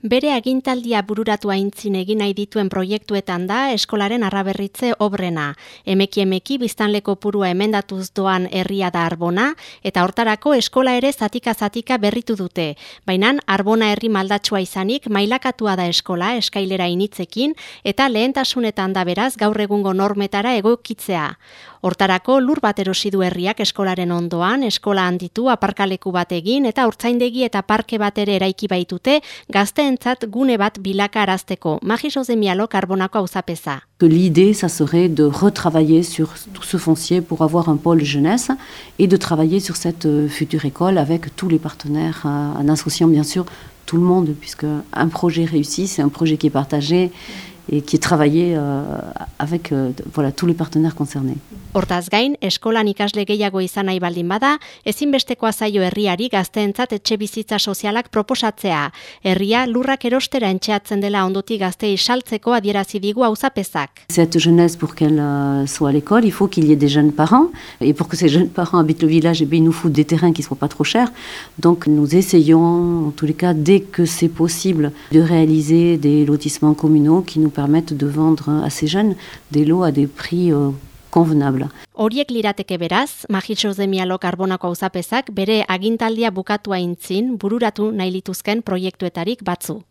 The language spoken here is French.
Bere agintaldia bururatu aintzin egin nahi dituen proiektuetan da eskolaren arraberritze obrena. Emeki emeki biztanleko purua emendatuz doan herria da arbona, eta hortarako eskola ere zatika zatika berritu dute. Baina arbona herri maldatsua izanik mailakatua da eskola eskailera initzekin, eta lehentasunetan da beraz gaur egungo normetara egokitzea. L'idée, ça serait de retravailler sur tout ce foncier pour avoir un pôle jeunesse et de travailler sur cette euh, future école avec tous les partenaires, euh, en associant bien sûr tout le monde, puisque un projet réussi, c'est un projet qui est partagé et qui est travaillé euh, avec voilà, tous les partenaires concernés. Hortaz gain, eskolan ikasle gehiago izan nahi baldin bada, ezinbestekoa zaio herriari gazteentzat etxe bizitza sozialak proposatzea. Herria lurrak erostera entxeatzen dela ondoti gazte saltzeko adierazi digu auzapezak. Cette jeunesse pour qu'elle euh, soit à l'école, il faut qu'il y ait des jeunes parents et pour que ces jeunes parents habitent le village, eh bien, il nous faut des terrains qui soient pas trop chers. Donc nous essayons en tous les cas dès que c'est possible de réaliser des lotissements communaux qui nous permettent de vendre à ces jeunes des lots à des prix euh, convenable. Horiek lirateke beraz, Magitxo Zemialo karbonako auzapezak bere agintaldia bukatu aintzin bururatu nahi lituzken proiektuetarik batzu.